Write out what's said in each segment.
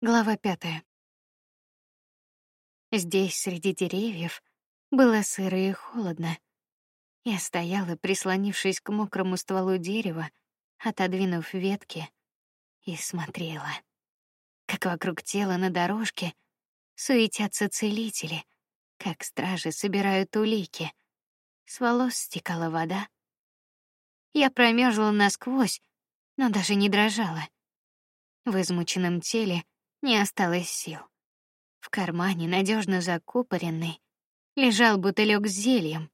Глава пятая. Здесь, среди деревьев, было сыро и холодно. Я стояла, прислонившись к мокрому стволу дерева, отодвинув ветки, и смотрела, как вокруг тела на дорожке суетятся целители, как стражи собирают улики. С волос стекала вода. Я промерзла насквозь, но даже не дрожала. В измученном теле не осталось сил. В кармане, надежно закупоренный, лежал бутылек с зельем,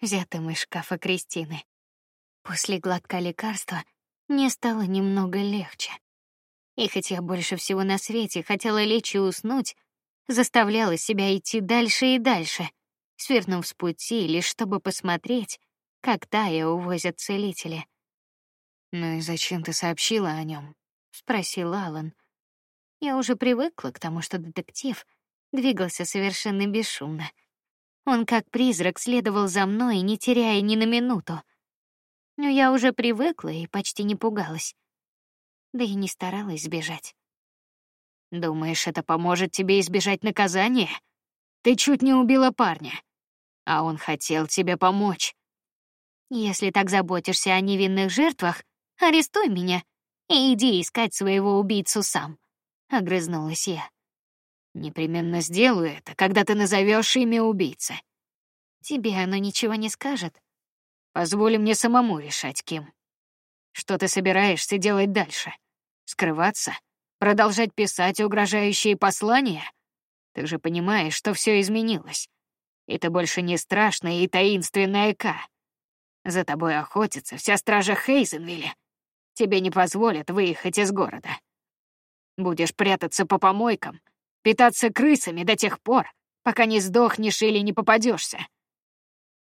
взятым из шкафа Кристины. После глотка лекарства мне стало немного легче. И хотя больше всего на свете хотела лечь и уснуть, заставляла себя идти дальше и дальше, свернув с пути лишь чтобы посмотреть, как Тая увозят целители. Ну и зачем ты сообщила о нем? спросил Алан. Я уже привыкла к тому, что детектив двигался совершенно бесшумно. Он как призрак следовал за мной, не теряя ни на минуту. Но я уже привыкла и почти не пугалась. Да и не старалась сбежать. Думаешь, это поможет тебе избежать наказания? Ты чуть не убила парня, а он хотел тебе помочь. Если так заботишься о невинных жертвах, арестуй меня и иди искать своего убийцу сам огрызнулась я. Непременно сделаю это, когда ты назовешь имя убийцы. Тебе оно ничего не скажет. Позволь мне самому решать, кем. Что ты собираешься делать дальше? Скрываться? Продолжать писать угрожающие послания? Ты же понимаешь, что все изменилось. Ты больше не страшная и таинственная К. За тобой охотится вся стража Хейзенвилля. Тебе не позволят выехать из города. Будешь прятаться по помойкам, питаться крысами до тех пор, пока не сдохнешь или не попадешься.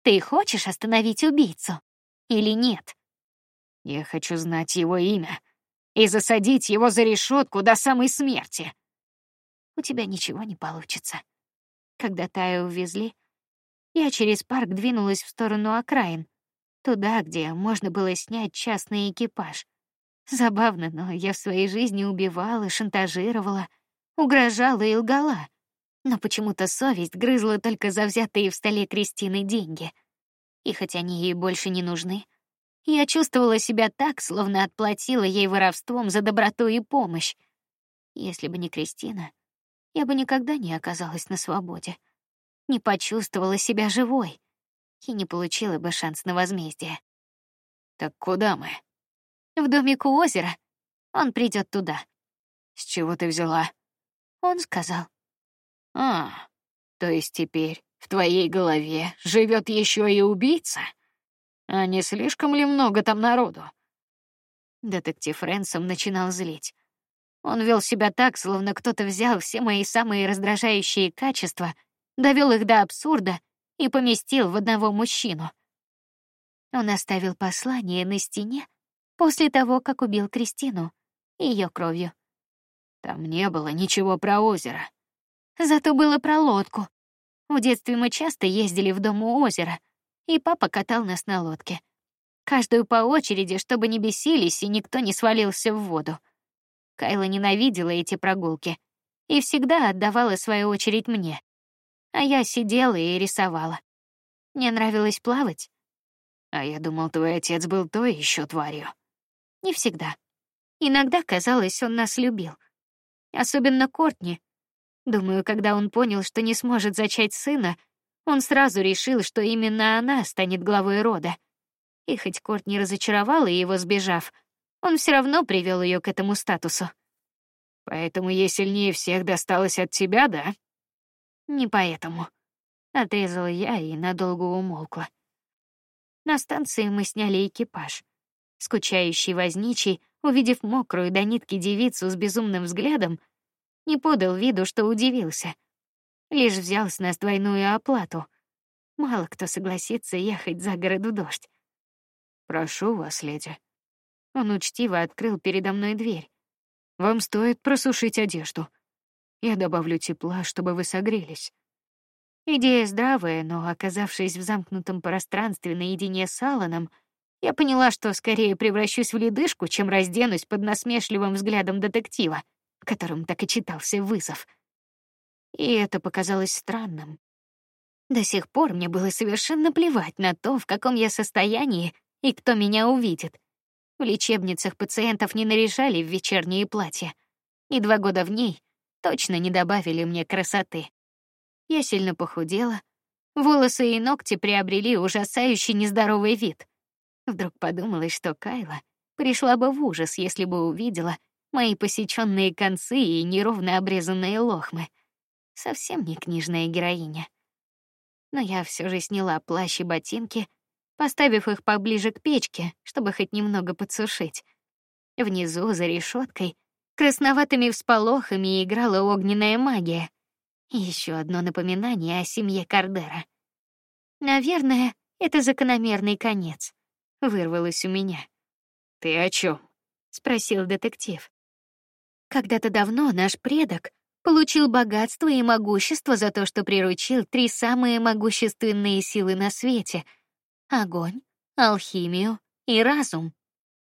Ты хочешь остановить убийцу или нет? Я хочу знать его имя и засадить его за решетку до самой смерти. У тебя ничего не получится. Когда Таю увезли, я через парк двинулась в сторону окраин, туда, где можно было снять частный экипаж. Забавно, но я в своей жизни убивала, шантажировала, угрожала и лгала. Но почему-то совесть грызла только за взятые в столе Кристины деньги. И хотя они ей больше не нужны, я чувствовала себя так, словно отплатила ей воровством за доброту и помощь. Если бы не Кристина, я бы никогда не оказалась на свободе, не почувствовала себя живой и не получила бы шанс на возмездие. Так куда мы? В домик у озера. Он придет туда. С чего ты взяла? Он сказал. А, то есть теперь в твоей голове живет еще и убийца? А не слишком ли много там народу? Детектив Ренсом начинал злить. Он вел себя так, словно кто-то взял все мои самые раздражающие качества, довел их до абсурда и поместил в одного мужчину. Он оставил послание на стене, после того, как убил Кристину ее кровью. Там не было ничего про озеро. Зато было про лодку. В детстве мы часто ездили в дом у озера, и папа катал нас на лодке. Каждую по очереди, чтобы не бесились и никто не свалился в воду. Кайла ненавидела эти прогулки и всегда отдавала свою очередь мне. А я сидела и рисовала. Мне нравилось плавать. А я думал, твой отец был той еще тварью. Не всегда. Иногда казалось, он нас любил. Особенно Кортни. Думаю, когда он понял, что не сможет зачать сына, он сразу решил, что именно она станет главой рода. И хоть Кортни разочаровала его, сбежав, он все равно привел ее к этому статусу. Поэтому ей сильнее всех досталось от тебя, да? Не поэтому. Отрезала я и надолго умолкла. На станции мы сняли экипаж. Скучающий возничий, увидев мокрую до нитки девицу с безумным взглядом, не подал виду, что удивился. Лишь взял с нас двойную оплату. Мало кто согласится ехать за город в дождь. Прошу вас, леди. Он учтиво открыл передо мной дверь. Вам стоит просушить одежду. Я добавлю тепла, чтобы вы согрелись. Идея здравая, но оказавшись в замкнутом пространстве наедине с Аланом, я поняла, что скорее превращусь в ледышку, чем разденусь под насмешливым взглядом детектива. которым так и читался вызов. И это показалось странным. До сих пор мне было совершенно плевать на то, в каком я состоянии и кто меня увидит. В лечебницах пациентов не наряжали в вечерние платья, и два года в ней точно не добавили мне красоты. Я сильно похудела, волосы и ногти приобрели ужасающий нездоровый вид. Вдруг подумалось, что Кайла пришла бы в ужас, если бы увидела мои посеченные концы и неровно обрезанные лохмы. Совсем не книжная героиня. Но я все же сняла плащ и ботинки, поставив их поближе к печке, чтобы хоть немного подсушить. Внизу за решеткой красноватыми всполохами играла огненная магия. Еще одно напоминание о семье Кардера. Наверное, это закономерный конец. Вырвалось у меня. Ты о чем? спросил детектив. Когда-то давно наш предок получил богатство и могущество за то, что приручил три самые могущественные силы на свете: огонь, алхимию и разум.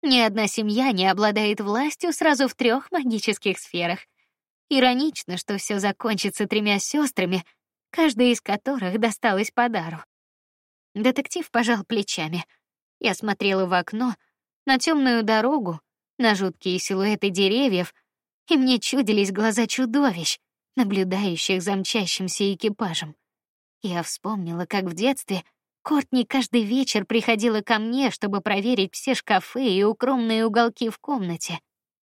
Ни одна семья не обладает властью сразу в трех магических сферах. Иронично, что все закончится тремя сестрами, каждая из которых досталась по дару. Детектив пожал плечами. Я смотрела в окно на темную дорогу, на жуткие силуэты деревьев, и мне чудились глаза чудовищ, наблюдающих за мчащимся экипажем. Я вспомнила, как в детстве Кортни каждый вечер приходила ко мне, чтобы проверить все шкафы и укромные уголки в комнате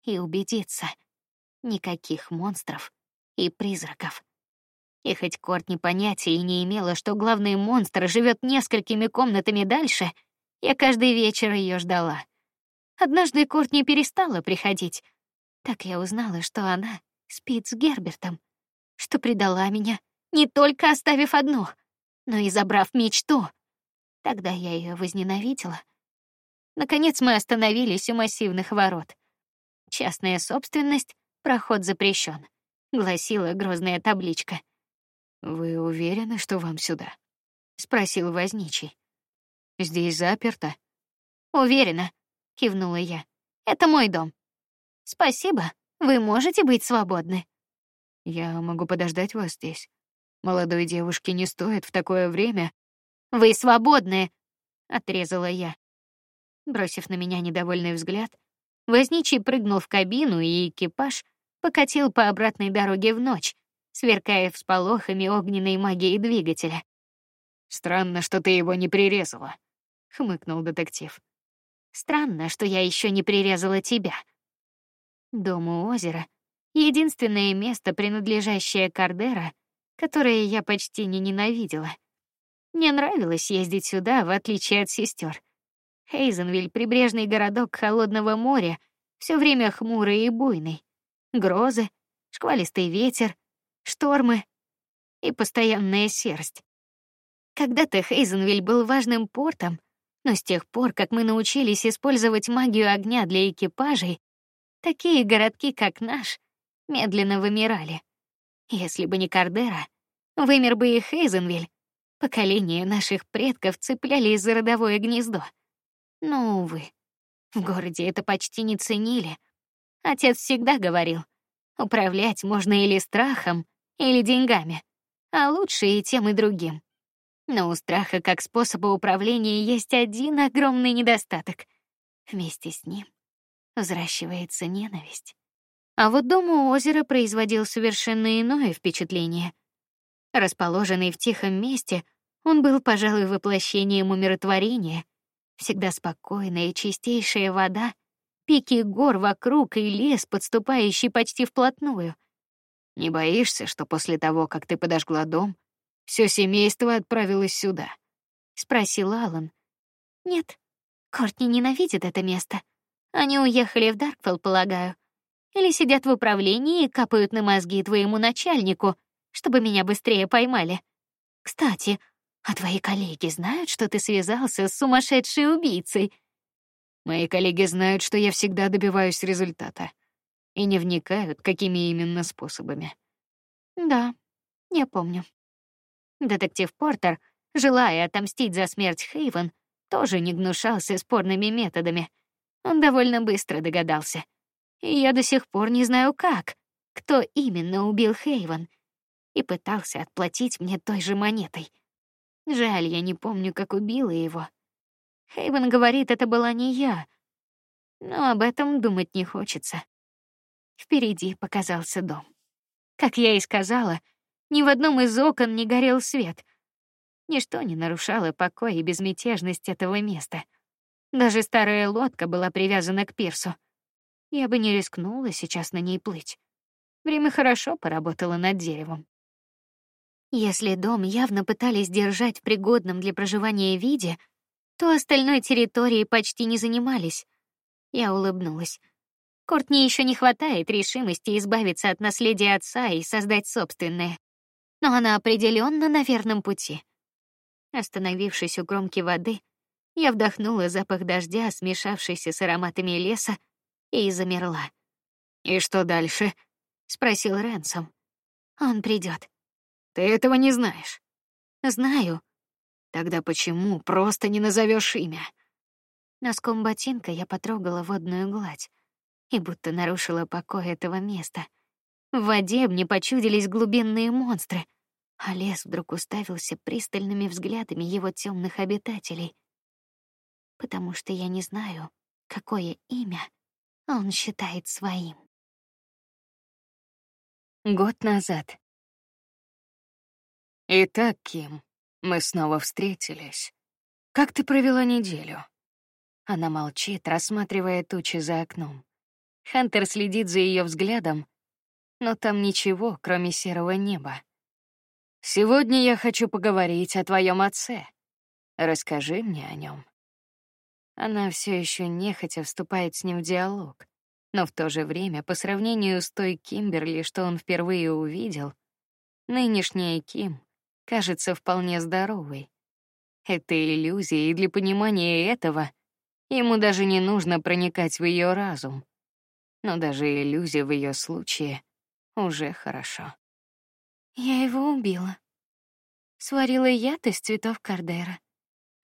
и убедиться — никаких монстров и призраков. И хоть Кортни понятия и не имела, что главный монстр живет несколькими комнатами дальше, я каждый вечер ее ждала. Однажды Кортни перестала приходить. Так я узнала, что она спит с Гербертом, что предала меня, не только оставив одну — но и забрав мечту. Тогда я ее возненавидела. Наконец мы остановились у массивных ворот. Частная собственность, проход запрещен, гласила грозная табличка. Вы уверены, что вам сюда? спросил возничий. Здесь заперто. Уверена, кивнула я. Это мой дом. Спасибо. Вы можете быть свободны. Я могу подождать вас здесь. Молодой девушке не стоит в такое время. Вы свободны, отрезала я. Бросив на меня недовольный взгляд, возничий прыгнул в кабину, и экипаж покатил по обратной дороге в ночь, сверкая всполохами огненной магии двигателя. Странно, что ты его не прирезала, хмыкнул детектив. Странно, что я еще не прирезала тебя. Дом у озера — единственное место, принадлежащее Кардера, которые я почти не ненавидела. Мне нравилось ездить сюда, в отличие от сестер. Хейзенвиль — прибрежный городок холодного моря, все время хмурый и буйный. Грозы, шквалистый ветер, штормы и постоянная серость. Когда-то Хейзенвиль был важным портом, но с тех пор, как мы научились использовать магию огня для экипажей, такие городки, как наш, медленно вымирали. Если бы не Кардера, Вымер бы и Хейзенвиль. Поколения наших предков цеплялись за родовое гнездо. Но, увы, в городе это почти не ценили. Отец всегда говорил, управлять можно или страхом, или деньгами, а лучше и тем, и другим. Но у страха как способа управления есть один огромный недостаток. Вместе с ним взращивается ненависть. А вот дом у озера производил совершенно иное впечатление. Расположенный в тихом месте, он был, пожалуй, воплощением умиротворения. Всегда спокойная и чистейшая вода, пики гор вокруг и лес, подступающий почти вплотную. Не боишься, что после того, как ты подожгла дом, все семейство отправилось сюда? спросил Алан. Нет, Кортни ненавидит это место. Они уехали в Даркфелл, полагаю, или сидят в управлении и капают на мозги твоему начальнику, чтобы меня быстрее поймали. Кстати, а твои коллеги знают, что ты связался с сумасшедшей убийцей? Мои коллеги знают, что я всегда добиваюсь результата и не вникают, какими именно способами. Да, я помню. Детектив Портер, желая отомстить за смерть Хейвен, тоже не гнушался спорными методами. Он довольно быстро догадался. И я до сих пор не знаю как, кто именно убил Хейвен, и пытался отплатить мне той же монетой. Жаль, я не помню, как убила его. Хейвен говорит, это была не я, но об этом думать не хочется. Впереди показался дом. Как я и сказала, ни в одном из окон не горел свет. Ничто не нарушало покой и безмятежность этого места. Даже старая лодка была привязана к пирсу. Я бы не рискнула сейчас на ней плыть. Время хорошо поработало над деревом. Если дом явно пытались держать в пригодном для проживания виде, то остальной территорией почти не занимались. Я улыбнулась. Кортни еще не хватает решимости избавиться от наследия отца и создать собственное. Но она определенно на верном пути. Остановившись у кромки воды, я вдохнула запах дождя, смешавшийся с ароматами леса, и замерла. И что дальше? спросил Ренсом. Он придет. Ты этого не знаешь. Знаю. Тогда почему просто не назовешь имя? Носком ботинка я потрогала водную гладь и будто нарушила покой этого места. В воде мне почудились глубинные монстры, а лес вдруг уставился пристальными взглядами его темных обитателей. Потому что я не знаю, какое имя он считает своим. Год назад. Итак, Ким, мы снова встретились. Как ты провела неделю? Она молчит, рассматривая тучи за окном. Хантер следит за ее взглядом, но там ничего, кроме серого неба. Сегодня я хочу поговорить о твоем отце. Расскажи мне о нем. Она все еще нехотя вступает с ним в диалог, но в то же время, по сравнению с той Кимберли, что он впервые увидел, нынешняя Ким кажется вполне здоровой. Это иллюзия, и для понимания этого ему даже не нужно проникать в ее разум. Но даже иллюзия в ее случае уже хорошо. Я его убила. Сварила яд из цветов кардера.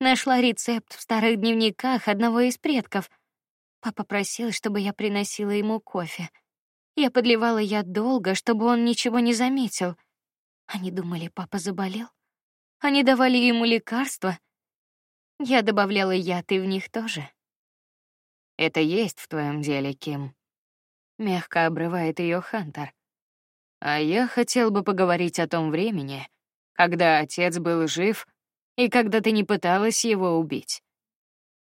Нашла рецепт в старых дневниках одного из предков. Папа просил, чтобы я приносила ему кофе. Я подливала яд долго, чтобы он ничего не заметил. Они думали, папа заболел. Они давали ему лекарства. Я добавляла яд и в них тоже. Это есть в твоем деле, Ким. Мягко обрывает ее Хантер. А я хотел бы поговорить о том времени, когда отец был жив и когда ты не пыталась его убить.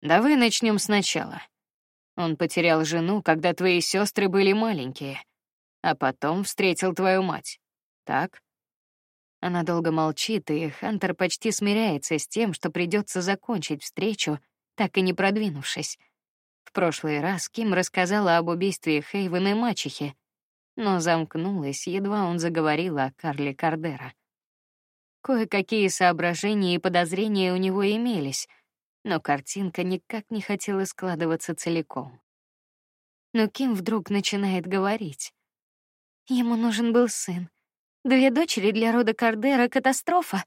Давай начнем сначала. Он потерял жену, когда твои сестры были маленькие, а потом встретил твою мать. Так? Она долго молчит, и Хантер почти смиряется с тем, что придется закончить встречу, так и не продвинувшись. В прошлый раз Ким рассказала об убийстве Хейвен и мачехи, но замкнулась, едва он заговорил о Карле Кардера. Кое-какие соображения и подозрения у него имелись, но картинка никак не хотела складываться целиком. Но Ким вдруг начинает говорить. Ему нужен был сын. Две дочери для рода Кардера — катастрофа.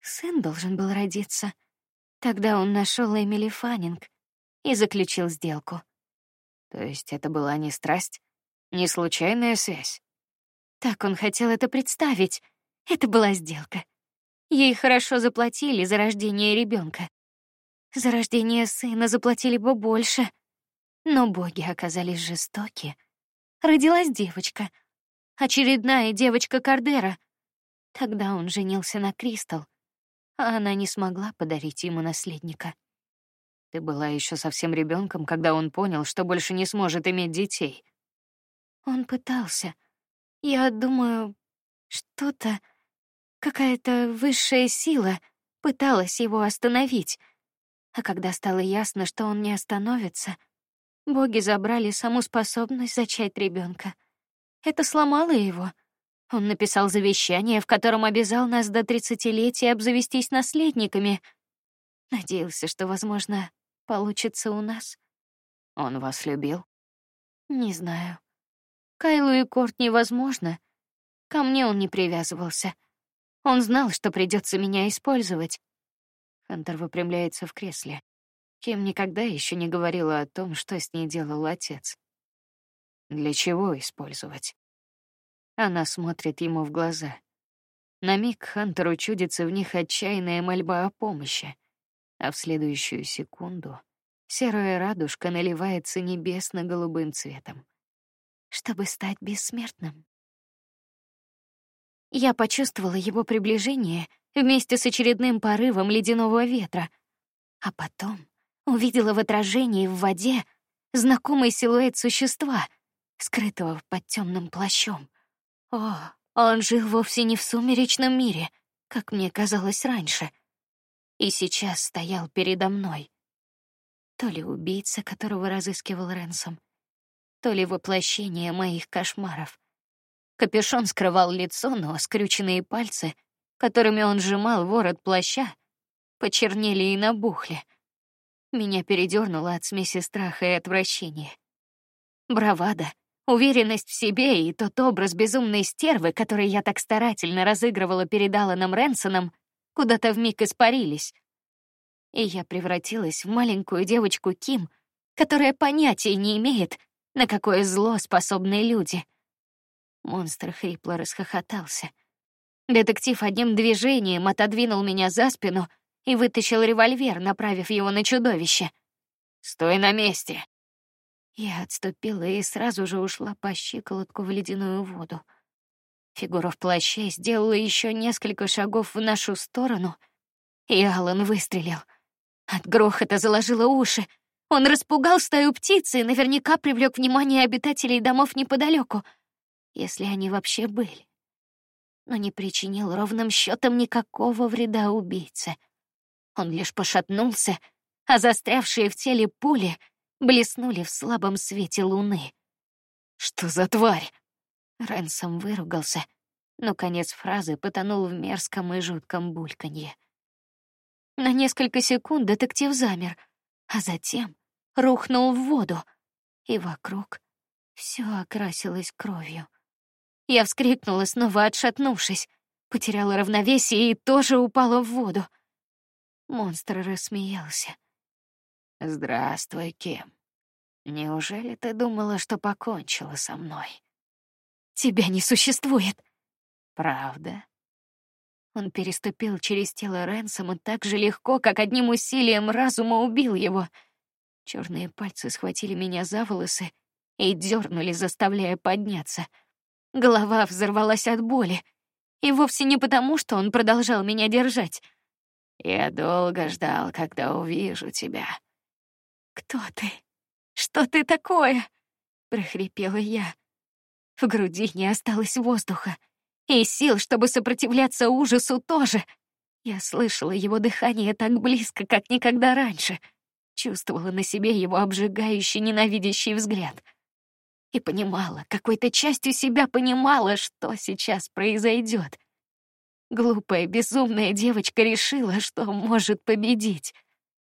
Сын должен был родиться. Тогда он нашел Эмили Фаннинг и заключил сделку. То есть это была не страсть, не случайная связь? Так он хотел это представить. Это была сделка. Ей хорошо заплатили за рождение ребенка. За рождение сына заплатили бы больше. Но боги оказались жестоки. Родилась девочка. Очередная девочка Кардера. Тогда он женился на Кристал, а она не смогла подарить ему наследника. Ты была еще совсем ребенком, когда он понял, что больше не сможет иметь детей. Он пытался. Я думаю, что-то Какая-то высшая сила пыталась его остановить. А когда стало ясно, что он не остановится, боги забрали саму способность зачать ребенка. Это сломало его. Он написал завещание, в котором обязал нас до тридцатилетия обзавестись наследниками. Надеялся, что, возможно, получится у нас. Он вас любил? Не знаю. Кайлу и Корт невозможно. Ко мне он не привязывался. Он знал, что придется меня использовать. Хантер выпрямляется в кресле. Кем никогда еще не говорила о том, что с ней делал отец. Для чего использовать? Она смотрит ему в глаза. На миг Хантеру чудится в них отчаянная мольба о помощи, а в следующую секунду серая радужка наливается небесно-голубым цветом. Чтобы стать бессмертным. Я почувствовала его приближение вместе с очередным порывом ледяного ветра, а потом увидела в отражении в воде знакомый силуэт существа, скрытого под темным плащом. О, он жил вовсе не в сумеречном мире, как мне казалось раньше, и сейчас стоял передо мной. То ли убийца, которого разыскивал Ренсом, то ли воплощение моих кошмаров. Капюшон скрывал лицо, но скрюченные пальцы, которыми он сжимал ворот плаща, почернели и набухли. Меня передернуло от смеси страха и отвращения. Бравада, уверенность в себе и тот образ безумной стервы, который я так старательно разыгрывала перед Аланом Ренсоном, куда-то вмиг испарились. И я превратилась в маленькую девочку Ким, которая понятия не имеет, на какое зло способны люди. Монстр хрипло расхохотался. Детектив одним движением отодвинул меня за спину и вытащил револьвер, направив его на чудовище. Стой на месте. Я отступила и сразу же ушла по щиколотку в ледяную воду. Фигура в плаще сделала еще несколько шагов в нашу сторону, и Алан выстрелил. От грохота заложило уши. Он распугал стаю птиц и наверняка привлек внимание обитателей домов неподалеку если они вообще были, но не причинил ровным счетом никакого вреда убийце. Он лишь пошатнулся, а застрявшие в теле пули блеснули в слабом свете луны. Что за тварь? Ренсом выругался, но конец фразы потонул в мерзком и жутком бульканье. На несколько секунд детектив замер, а затем рухнул в воду, и вокруг все окрасилось кровью. Я вскрикнула, снова отшатнувшись, потеряла равновесие и тоже упала в воду. Монстр рассмеялся. Здравствуй, Кем. Неужели ты думала, что покончила со мной? Тебя не существует. Правда? Он переступил через тело Ренсома так же легко, как одним усилием разума убил его. Черные пальцы схватили меня за волосы и дернули, заставляя подняться. Голова взорвалась от боли, и вовсе не потому, что он продолжал меня держать. Я долго ждал, когда увижу тебя. Кто ты? Что ты такое? прохрипела я. В груди не осталось воздуха и сил, чтобы сопротивляться ужасу тоже. Я слышала его дыхание так близко, как никогда раньше, чувствовала на себе его обжигающий ненавидящий взгляд и понимала, какой-то частью себя понимала, что сейчас произойдет. Глупая, безумная девочка решила, что может победить.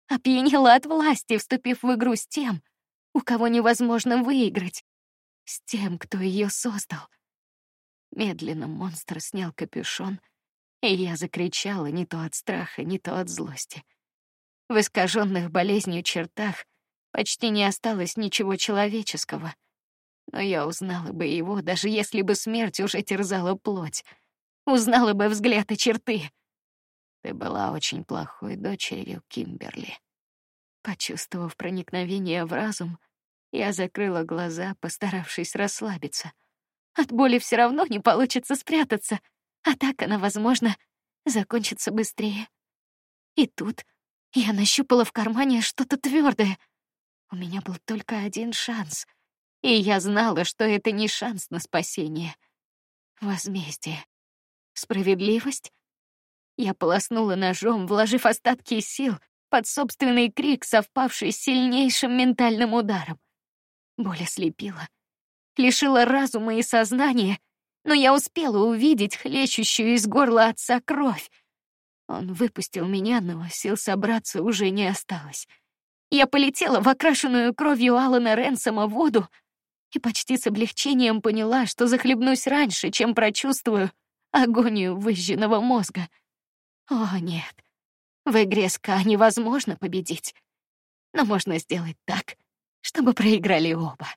Опьянела от власти, вступив в игру с тем, у кого невозможно выиграть, с тем, кто ее создал. Медленно монстр снял капюшон, и я закричала не то от страха, не то от злости. В искаженных болезнью чертах почти не осталось ничего человеческого — но я узнала бы его, даже если бы смерть уже терзала плоть. Узнала бы взгляд и черты. Ты была очень плохой дочерью Кимберли. Почувствовав проникновение в разум, я закрыла глаза, постаравшись расслабиться. От боли все равно не получится спрятаться, а так она, возможно, закончится быстрее. И тут я нащупала в кармане что-то твердое. У меня был только один шанс — и я знала, что это не шанс на спасение. Возмездие. Справедливость? Я полоснула ножом, вложив остатки сил под собственный крик, совпавший с сильнейшим ментальным ударом. Боль ослепила, лишила разума и сознания, но я успела увидеть хлещущую из горла отца кровь. Он выпустил меня, но сил собраться уже не осталось. Я полетела в окрашенную кровью Алана Ренсома воду, и почти с облегчением поняла, что захлебнусь раньше, чем прочувствую агонию выжженного мозга. О, нет. В игре СКА невозможно победить. Но можно сделать так, чтобы проиграли оба.